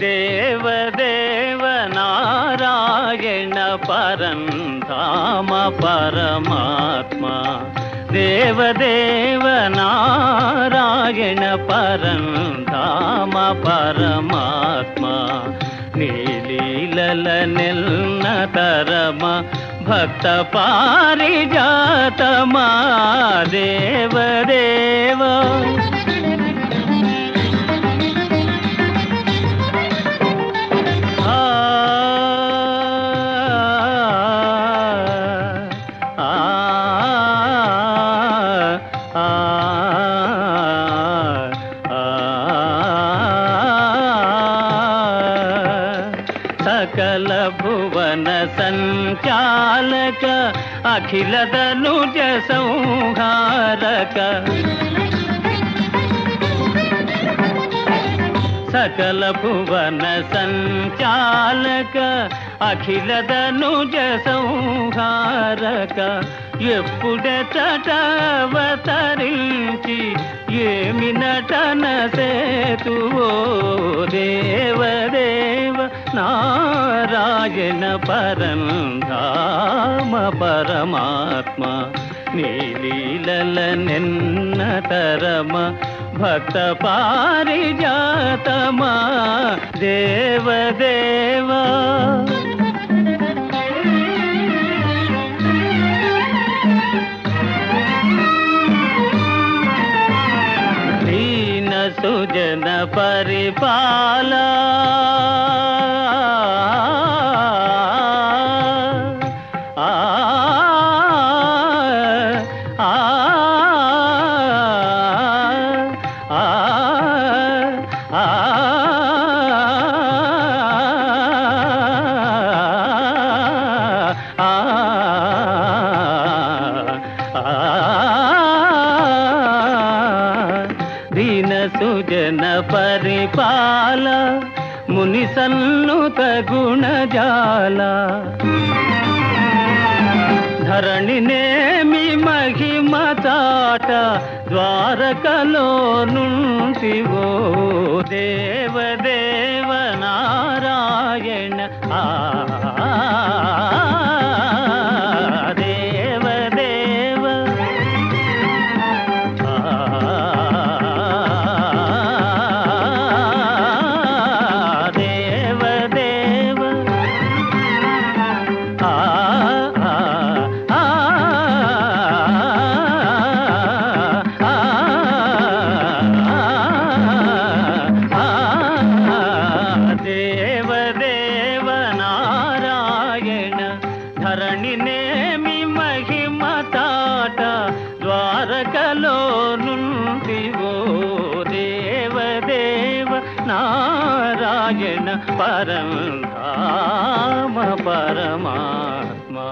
దేవదేవ నారాయణ పరంధామ పరమాత్మ దేవదేవ నారాయణ పరంధామ పరమాత్మ నీలీలల నెల్న తరమ భక్త పారిజాతమా దేవదేవా సకల భువన సంచాలక అఖిల ధనుజ సంహారక సకల భువన సంచాలక అఖిల ధనుజ సంహారక ఎప్పుడెతటవతరించి ఏమి నటన సేతువో దేవ. నారాయణ పరంధామ పరమాత్మ నీలీలల నిన్న తరమ భక్త పారిజాతమా? దేవదేవా సుజన పరిపాలా జన పరిపాల ముని సన్నుత గుణజాల. ధరణినేమి మహిమ చాట ద్వారకలో నుంటివో దేవదేవ నారాయణ. ఆ नारायण परम धाम परमात्मा।